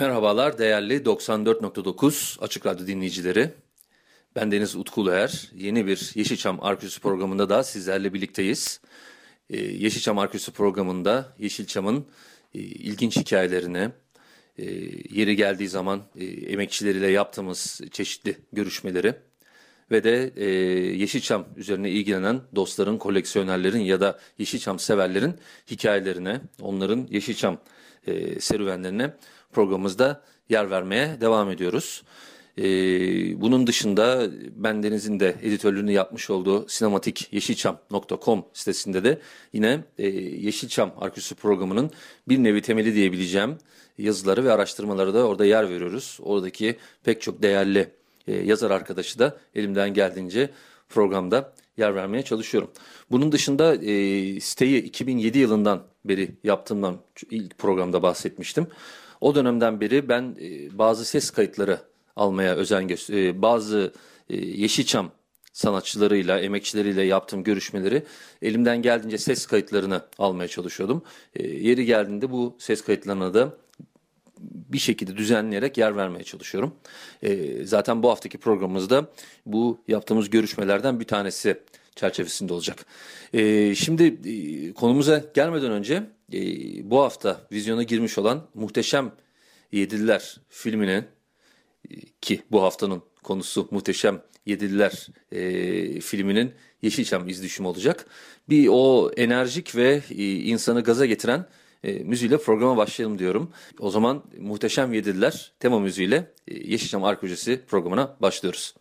Merhabalar değerli 94.9 Açık Radyo dinleyicileri. Ben Deniz Utku Uluer. Yeni bir Yeşilçam Arkeolojisi programında da sizlerle birlikteyiz. Ee, Yeşilçam Arkeolojisi programında Yeşilçam'ın e, ilginç hikayelerini, e, yeri geldiği zaman e, emekçileriyle yaptığımız çeşitli görüşmeleri ve de e, Yeşilçam üzerine ilgilenen dostların, koleksiyonerlerin ya da Yeşilçam severlerin hikayelerine, onların Yeşilçam e, serüvenlerine programımızda yer vermeye devam ediyoruz. E, bunun dışında ben Deniz'in de editörlüğünü yapmış olduğu sinematikyeşilçam.com sitesinde de yine e, Yeşilçam Arkeolojisi programının bir nevi temeli diyebileceğim yazıları ve araştırmaları da orada yer veriyoruz. Oradaki pek çok değerli e, yazar arkadaşı da elimden geldiğince programda yer vermeye çalışıyorum. Bunun dışında e, siteyi 2007 yılından beri yaptığımdan ilk programda bahsetmiştim. O dönemden beri ben e, bazı ses kayıtları almaya özen gösteriyorum. E, bazı e, Yeşilçam sanatçılarıyla, emekçileriyle yaptığım görüşmeleri elimden geldiğince ses kayıtlarını almaya çalışıyordum. E, yeri geldiğinde bu ses kayıtlarına da bir şekilde düzenleyerek yer vermeye çalışıyorum. E, zaten bu haftaki programımızda bu yaptığımız görüşmelerden bir tanesi çerçevesinde olacak. E, şimdi e, konumuza gelmeden önce e, bu hafta vizyona girmiş olan Muhteşem Yedililer filminin e, ki bu haftanın konusu Muhteşem Yedililer e, filminin Yeşilçam izdüşüm olacak. Bir o enerjik ve e, insanı gaza getiren e, müziğiyle programa başlayalım diyorum. O zaman Muhteşem Yedililer tema müziğiyle e, Yeşilçam Arkeolojisi programına başlıyoruz.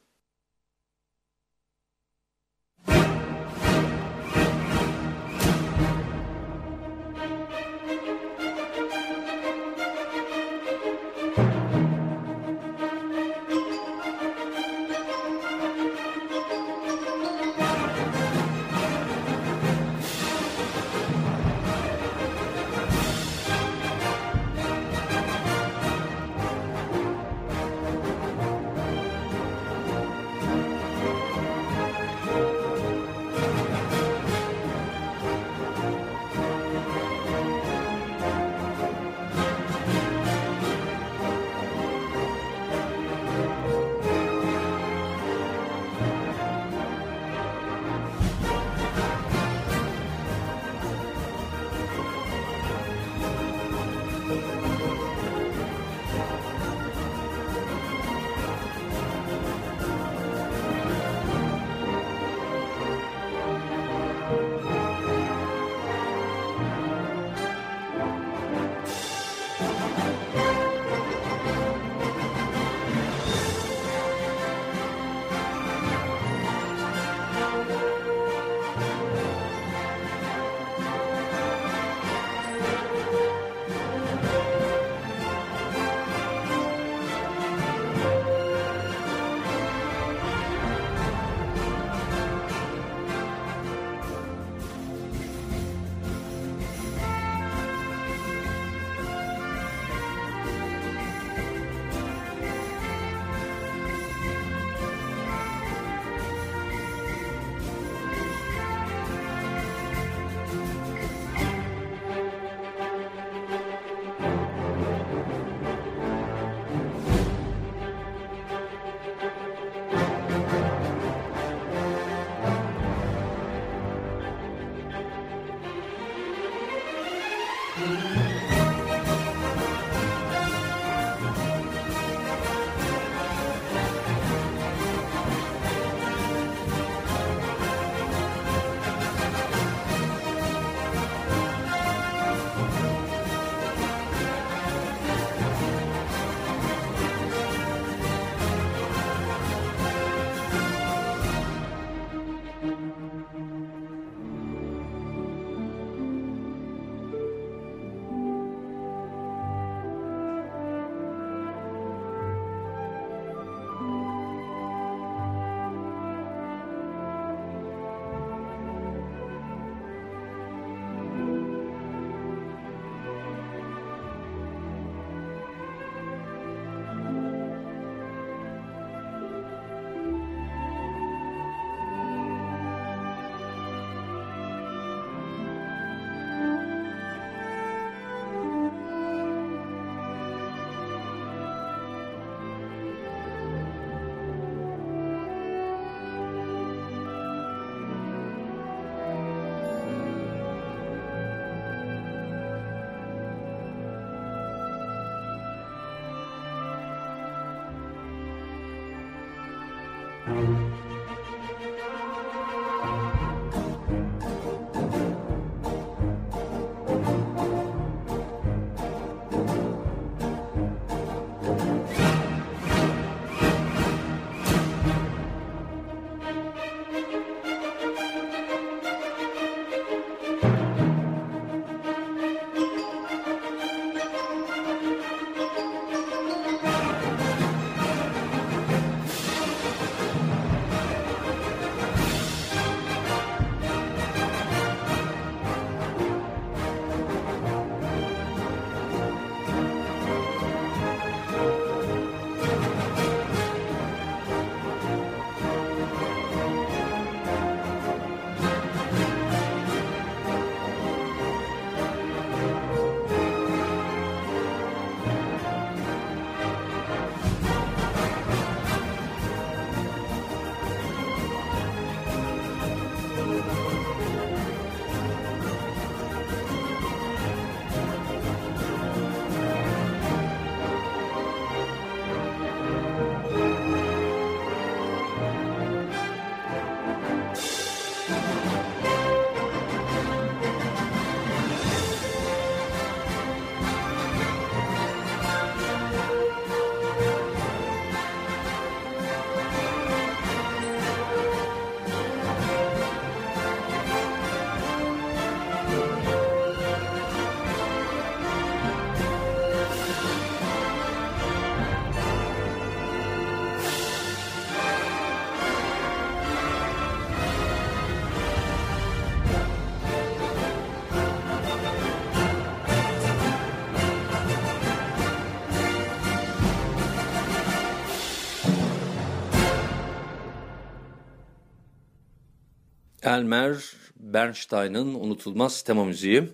Elmer Bernstein'ın unutulmaz tema müziği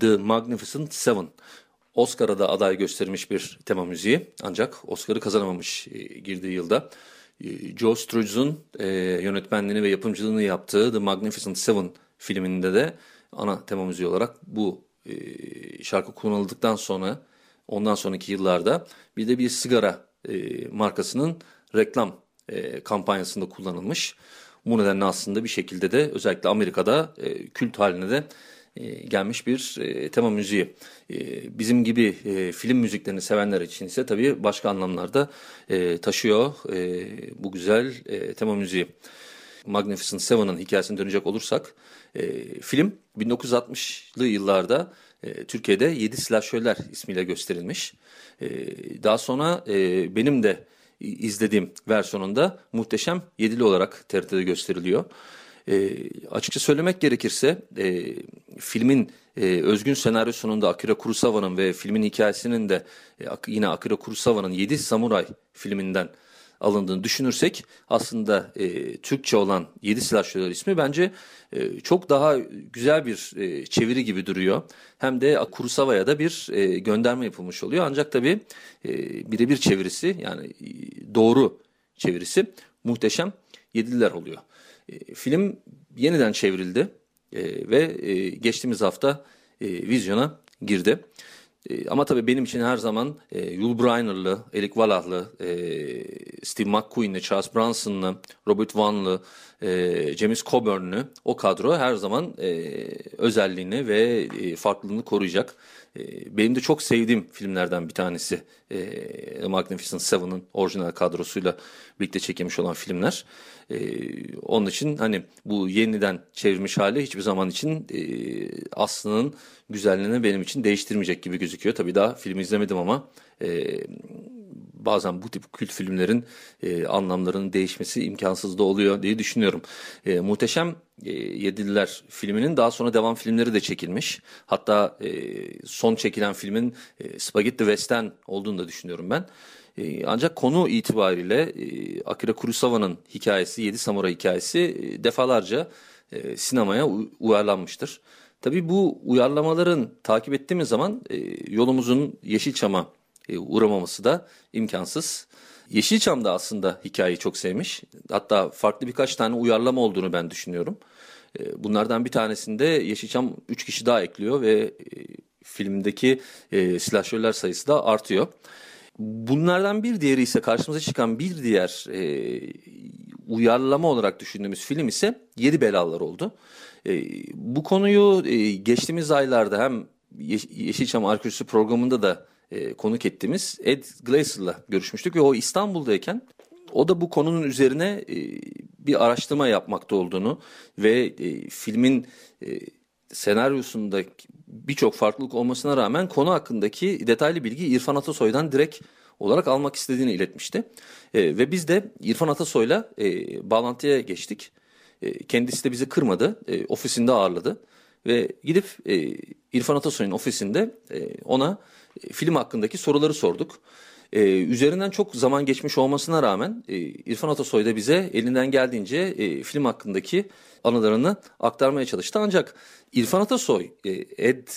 The Magnificent Seven. Oscar'a da aday göstermiş bir tema müziği ancak Oscar'ı kazanamamış e, girdiği yılda. E, Joe Struz'un e, yönetmenliğini ve yapımcılığını yaptığı The Magnificent Seven filminde de ana tema müziği olarak bu şarkı kullanıldıktan sonra ondan sonraki yıllarda bir de bir sigara markasının reklam kampanyasında kullanılmış. Bu nedenle aslında bir şekilde de özellikle Amerika'da e, kült haline de e, gelmiş bir e, tema müziği. E, bizim gibi e, film müziklerini sevenler için ise tabii başka anlamlarda e, taşıyor e, bu güzel e, tema müziği. Magnificent Seven'ın hikayesine dönecek olursak e, film 1960'lı yıllarda e, Türkiye'de 7 Silahşörler ismiyle gösterilmiş. E, daha sonra e, benim de izlediğim versiyonunda muhteşem yedili olarak TRT'de gösteriliyor. E, açıkça söylemek gerekirse e, filmin e, özgün senaryosunun da Akira Kurosawa'nın ve filmin hikayesinin de e, yine Akira Kurosawa'nın 7 Samuray filminden alındığını düşünürsek aslında e, Türkçe olan Yedi Silahşörler ismi bence e, çok daha güzel bir e, çeviri gibi duruyor. Hem de Kurosawa'ya da bir e, gönderme yapılmış oluyor. Ancak tabii e, birebir çevirisi yani e, doğru çevirisi muhteşem Yedililer oluyor. E, film yeniden çevrildi e, ve e, geçtiğimiz hafta e, vizyona girdi. E, ama tabii benim için her zaman e, Yul Brynner'lı, Eric Wallach'lı, e, Steve McQueen'li, Charles Bronson'lı, Robert Vaughn'lı, e, James Coburn'lu o kadro her zaman e, özelliğini ve e, farklılığını koruyacak. E, benim de çok sevdiğim filmlerden bir tanesi e, Magnificent Seven'ın orijinal kadrosuyla birlikte çekilmiş olan filmler. E, onun için hani bu yeniden çevirmiş hali hiçbir zaman için e, aslının güzelliğini benim için değiştirmeyecek gibi gözüküyor. Tabii daha film izlemedim ama e, bazen bu tip kült filmlerin e, anlamlarının değişmesi imkansız da oluyor diye düşünüyorum. E, Muhteşem e, Yedililer filminin daha sonra devam filmleri de çekilmiş. Hatta e, son çekilen filmin e, Spaghetti Western olduğunu da düşünüyorum ben. E, ancak konu itibariyle e, Akira Kurosawa'nın hikayesi, Yedi Samuray hikayesi e, defalarca e, sinemaya uyarlanmıştır. Tabii bu uyarlamaların takip ettiğimiz zaman yolumuzun Yeşilçam'a e, uğramaması da imkansız. Yeşilçam da aslında hikayeyi çok sevmiş. Hatta farklı birkaç tane uyarlama olduğunu ben düşünüyorum. Bunlardan bir tanesinde Yeşilçam 3 kişi daha ekliyor ve filmdeki e, silahşörler sayısı da artıyor. Bunlardan bir diğeri ise karşımıza çıkan bir diğer e, uyarlama olarak düşündüğümüz film ise Yedi Belalar oldu. E, bu konuyu e, geçtiğimiz aylarda hem Yeşilçam Arkeolojisi programında da e, konuk ettiğimiz Ed Glaser'la görüşmüştük ve o İstanbul'dayken o da bu konunun üzerine e, bir araştırma yapmakta olduğunu ve e, filmin e, senaryosunda birçok farklılık olmasına rağmen konu hakkındaki detaylı bilgi İrfan Atasoy'dan direkt olarak almak istediğini iletmişti. E, ve biz de İrfan Atasoy'la e, bağlantıya geçtik. E, kendisi de bizi kırmadı, e, ofisinde ağırladı ve gidip e, İrfan Atasoy'un ofisinde e, ona e, film hakkındaki soruları sorduk. Ee, üzerinden çok zaman geçmiş olmasına rağmen e, İrfan Atasoy da bize elinden geldiğince e, film hakkındaki anılarını aktarmaya çalıştı. Ancak İrfan Atasoy, e, Ed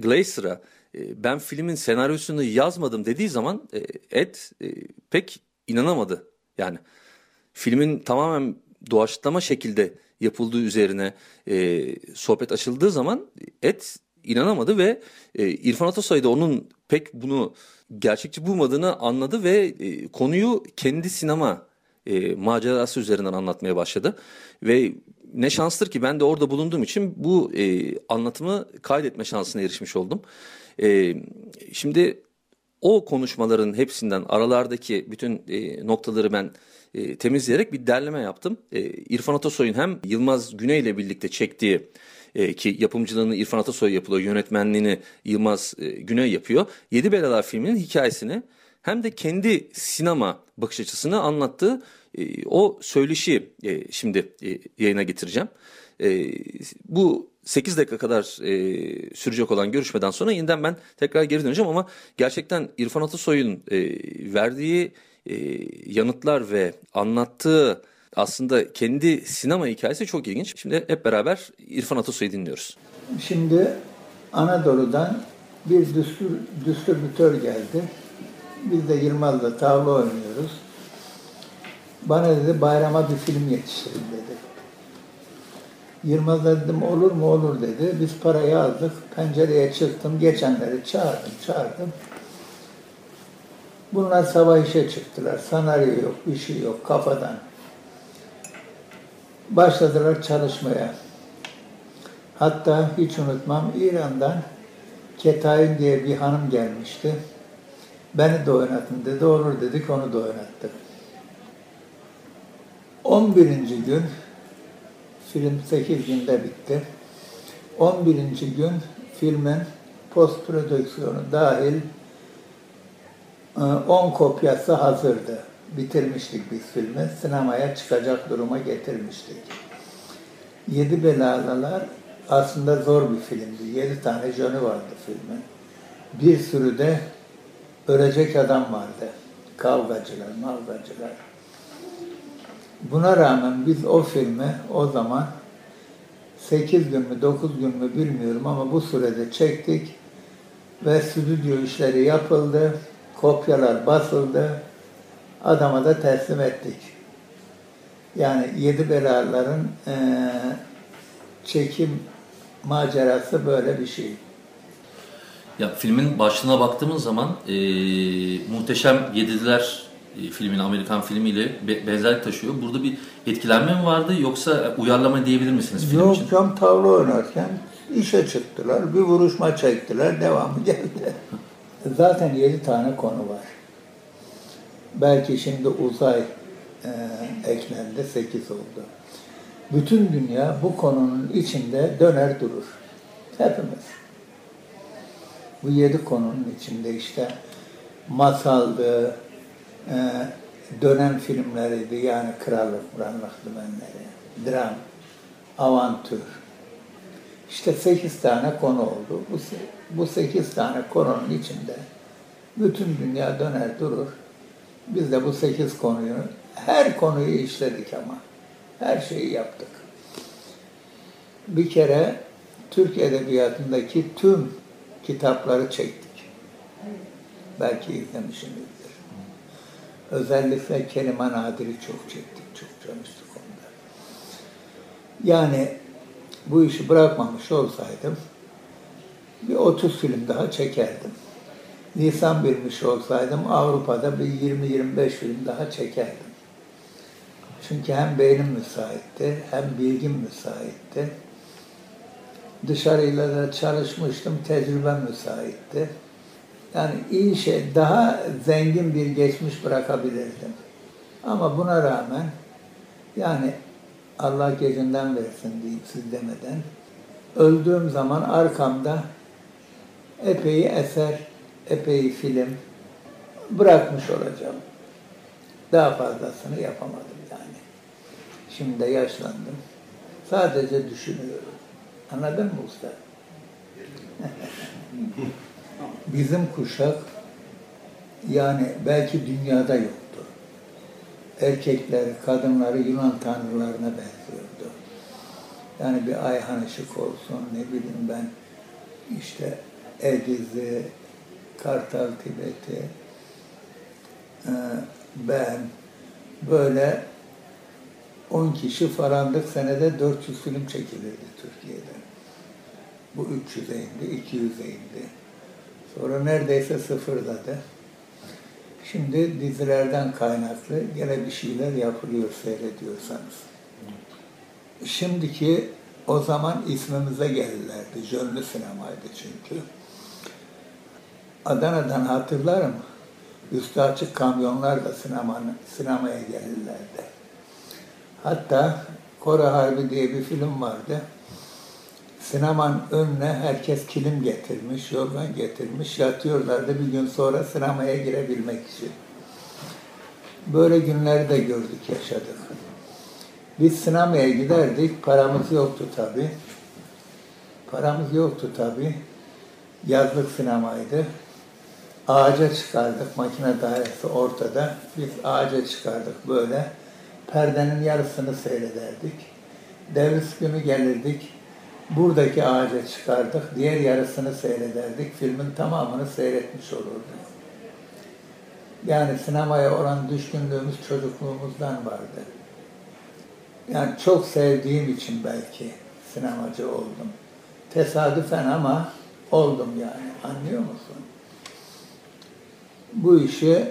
Glaser'a e, ben filmin senaryosunu yazmadım dediği zaman e, Ed e, pek inanamadı. Yani filmin tamamen doğaçlama şekilde yapıldığı üzerine e, sohbet açıldığı zaman Ed inanamadı ve e, İrfan Atasoy da onun pek bunu gerçekçi bulmadığını anladı ve e, konuyu kendi sinema e, macerası üzerinden anlatmaya başladı. Ve ne şanstır ki ben de orada bulunduğum için bu e, anlatımı kaydetme şansına erişmiş oldum. E, şimdi o konuşmaların hepsinden aralardaki bütün e, noktaları ben e, temizleyerek bir derleme yaptım. E, İrfan Atasoy'un hem Yılmaz Güney ile birlikte çektiği e, ki yapımcılığını İrfan Atasoy yapıyor, yönetmenliğini Yılmaz e, Güney yapıyor. Yedi Belalar filminin hikayesini hem de kendi sinema bakış açısını anlattığı e, o söyleşi e, şimdi e, yayına getireceğim. E, bu 8 dakika kadar e, sürecek olan görüşmeden sonra yeniden ben tekrar geri döneceğim ama gerçekten İrfan Atasoy'un e, verdiği e, yanıtlar ve anlattığı Aslında kendi sinema hikayesi çok ilginç. Şimdi hep beraber İrfan Atasoy'u dinliyoruz. Şimdi Anadolu'dan bir düstür, distribütör geldi. Biz de Yılmaz'la tavla oynuyoruz. Bana dedi bayrama bir film yetiştirin dedi. Yılmaz'a dedim olur mu olur dedi. Biz parayı aldık. Pencereye çıktım. Geçenleri çağırdım çağırdım. Bunlar sabah işe çıktılar. Senaryo yok, bir şey yok kafadan. Başladılar çalışmaya. Hatta hiç unutmam İran'dan Ketayin diye bir hanım gelmişti. Beni de oynatın dedi. Olur dedik onu da oynattık. 11. gün film 8 günde bitti. 11. gün filmin post prodüksiyonu dahil 10 kopyası hazırdı. Bitirmiştik biz filmi. Sinemaya çıkacak duruma getirmiştik. Yedi Belalılar aslında zor bir filmdi. Yedi tane jönü vardı filmin. Bir sürü de ölecek adam vardı. Kavgacılar, mavgacılar. Buna rağmen biz o filmi o zaman 8 gün mü 9 gün mü bilmiyorum ama bu sürede çektik ve stüdyo işleri yapıldı, kopyalar basıldı, adama da teslim ettik. Yani Yedi Belaların e, çekim macerası böyle bir şey. Ya filmin başlığına baktığımız zaman e, Muhteşem Yedidiler e, filmin Amerikan filmiyle be, benzerlik taşıyor. Burada bir etkilenme mi vardı yoksa uyarlama diyebilir misiniz film Yok için? canım tavla oynarken işe çıktılar, bir vuruşma çektiler, devamı geldi. Zaten yedi tane konu var. Belki şimdi uzay e, eklendi, sekiz oldu. Bütün dünya bu konunun içinde döner durur. Hepimiz. Bu yedi konunun içinde işte masaldı, e, dönem filmleriydi yani krallık, krallık dümenleri, dram, avantür. İşte sekiz tane konu oldu. Bu, bu sekiz tane konunun içinde bütün dünya döner durur. Biz de bu sekiz konuyu, her konuyu işledik ama. Her şeyi yaptık. Bir kere Türk Edebiyatı'ndaki tüm kitapları çektik. Belki izlemişsinizdir. Özellikle Kelime Nadir'i çok çektik, çok çalıştık onda. Yani bu işi bırakmamış olsaydım bir 30 film daha çekerdim. Lisan bilmiş olsaydım Avrupa'da bir 20-25 film daha çekerdim. Çünkü hem beynim müsaitti, hem bilgim müsaitti. Dışarıyla da çalışmıştım, tecrübem müsaitti. Yani iyi şey, daha zengin bir geçmiş bırakabilirdim. Ama buna rağmen yani Allah gecinden versin diyeyim siz demeden öldüğüm zaman arkamda epey eser, epey film bırakmış olacağım. Daha fazlasını yapamadım yani. Şimdi de yaşlandım. Sadece düşünüyorum. Anladın mı usta? Bizim kuşak yani belki dünyada yoktu. Erkekleri, kadınları Yunan tanrılarına benziyordu. Yani bir Ayhan Işık olsun, ne bileyim ben işte Ediz'i, Kartal Tibet'i, e, ben böyle 10 kişi farandık senede 400 film çekilirdi Türkiye'de. Bu 300'e indi, 200'e indi. Sonra neredeyse sıfırladı. Şimdi dizilerden kaynaklı gene bir şeyler yapılıyor seyrediyorsanız. Şimdiki o zaman ismimize gelirlerdi. Jönlü sinemaydı çünkü. Adana'dan hatırlarım. Üstü açık kamyonlarla sinemanın, sinemaya gelirlerdi. Hatta Kore Harbi diye bir film vardı. Sinemanın önüne herkes kilim getirmiş, yorgan getirmiş, yatıyorlardı bir gün sonra sinemaya girebilmek için. Böyle günleri de gördük, yaşadık. Biz sinemaya giderdik, paramız yoktu tabi. Paramız yoktu tabi. Yazlık sinemaydı. Ağaca çıkardık, makine dairesi ortada. Biz ağaca çıkardık böyle. perdenin yarısını seyrederdik. Devris günü gelirdik. Buradaki ağaca çıkardık. Diğer yarısını seyrederdik. Filmin tamamını seyretmiş olurduk. Yani sinemaya olan düşkünlüğümüz çocukluğumuzdan vardı. Yani çok sevdiğim için belki sinemacı oldum. Tesadüfen ama oldum yani. Anlıyor musun? Bu işi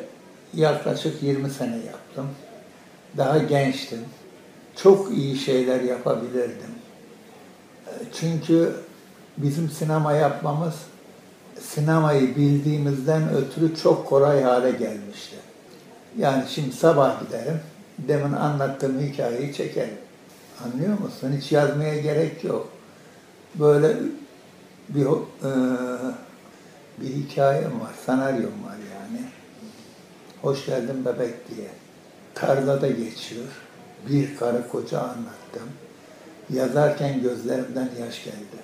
yaklaşık 20 sene yaptım. Daha gençtim. Çok iyi şeyler yapabilirdim. Çünkü bizim sinema yapmamız sinemayı bildiğimizden ötürü çok kolay hale gelmişti. Yani şimdi sabah giderim, demin anlattığım hikayeyi çekerim. Anlıyor musun? Hiç yazmaya gerek yok. Böyle bir e, bir hikayem var, senaryom var. Hoş geldin bebek diye. Tarlada geçiyor. Bir karı koca anlattım. Yazarken gözlerimden yaş geldi.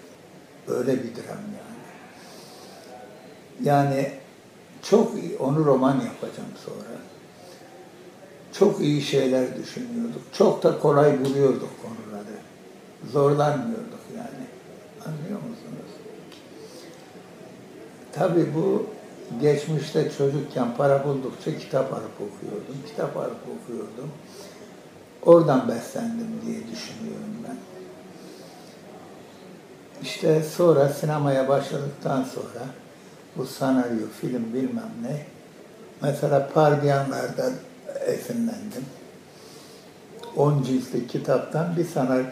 Öyle bir dram yani. Yani çok iyi, onu roman yapacağım sonra. Çok iyi şeyler düşünüyorduk. Çok da kolay buluyorduk konuları. Zorlanmıyorduk yani. Anlıyor musunuz? Tabii bu geçmişte çocukken para buldukça kitap alıp okuyordum. Kitap alıp okuyordum. Oradan beslendim diye düşünüyorum ben. İşte sonra sinemaya başladıktan sonra bu senaryo, film bilmem ne. Mesela Pardiyanlar'dan esinlendim. 10 ciltlik kitaptan bir senaryo,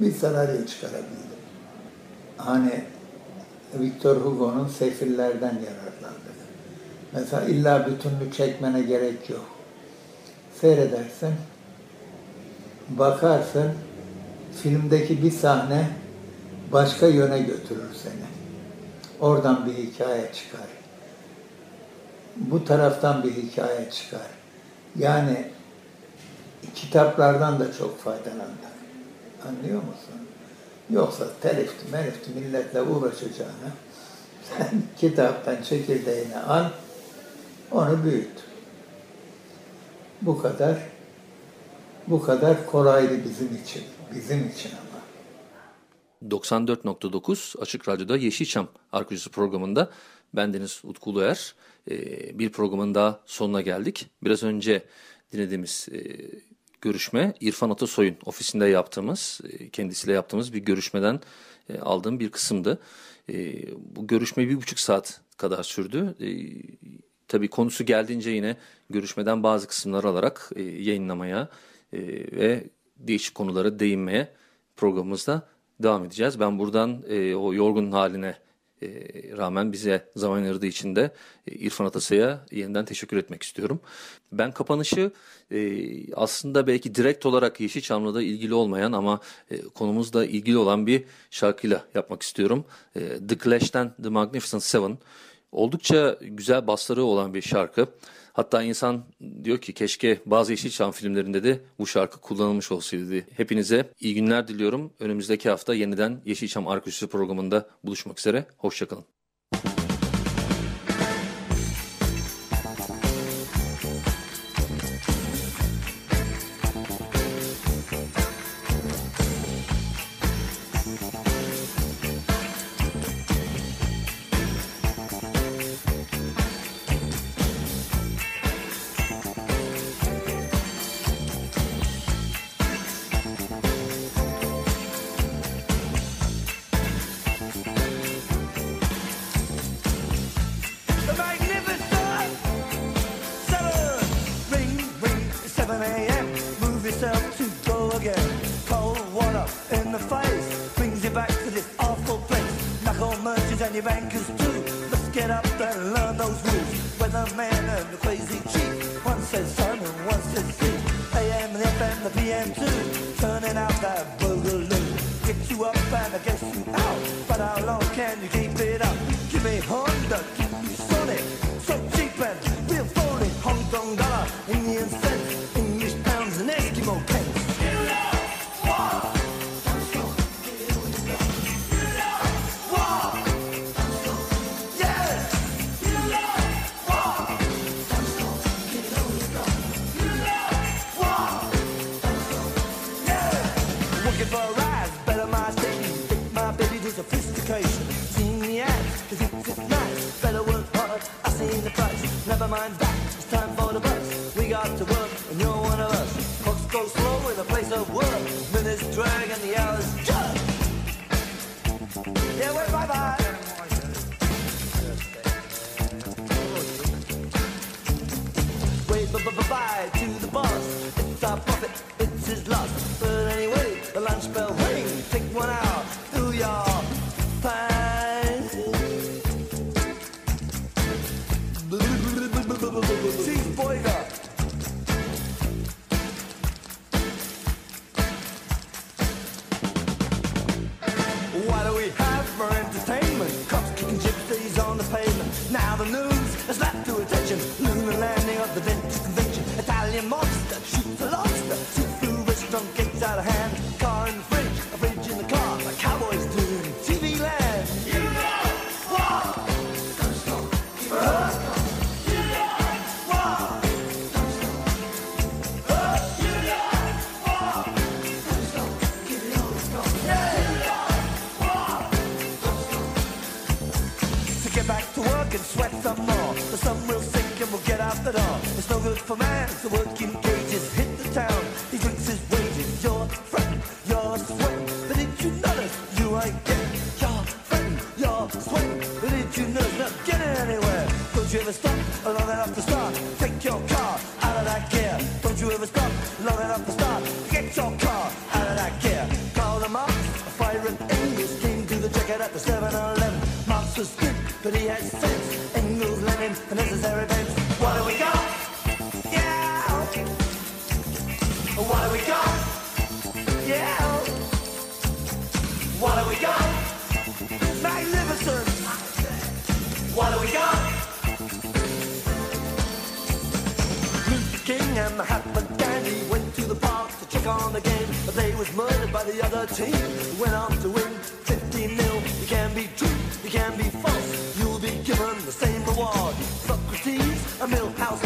bir senaryo çıkarabildim. Hani Victor Hugo'nun Sefillerden yararlandık. Mesela illa bütünlük çekmene gerek yok. Seyredersin, bakarsın, filmdeki bir sahne başka yöne götürür seni. Oradan bir hikaye çıkar. Bu taraftan bir hikaye çıkar. Yani kitaplardan da çok faydalandık. Anlıyor musun? Yoksa telifti, melifti milletle uğraşacağına sen kitaptan çekirdeğini al, onu büyüt. Bu kadar bu kadar kolaydı bizim için. Bizim için ama. 94.9 Açık Radyo'da Yeşilçam Arkeolojisi programında bendeniz Utku Uluer. Ee, bir programın daha sonuna geldik. Biraz önce dinlediğimiz e, görüşme İrfan Atasoy'un ofisinde yaptığımız, e, kendisiyle yaptığımız bir görüşmeden e, aldığım bir kısımdı. Bu görüşme bir buçuk saat kadar sürdü. Tabii konusu geldiğince yine görüşmeden bazı kısımlar alarak yayınlamaya ve değişik konulara değinmeye programımızda devam edeceğiz. Ben buradan e, o yorgun haline e, rağmen bize zaman ayırdığı için de e, İrfan Atasay'a yeniden teşekkür etmek istiyorum. Ben kapanışı e, aslında belki direkt olarak Yeşilçam'la ilgili olmayan ama e, konumuzla ilgili olan bir şarkıyla yapmak istiyorum. E, The Clash'ten The Magnificent Seven. Oldukça güzel basları olan bir şarkı. Hatta insan diyor ki keşke bazı Yeşilçam filmlerinde de bu şarkı kullanılmış olsaydı. Hepinize iyi günler diliyorum. Önümüzdeki hafta yeniden Yeşilçam Arkeolojisi programında buluşmak üzere. Hoşçakalın. Sin polga. a mill house.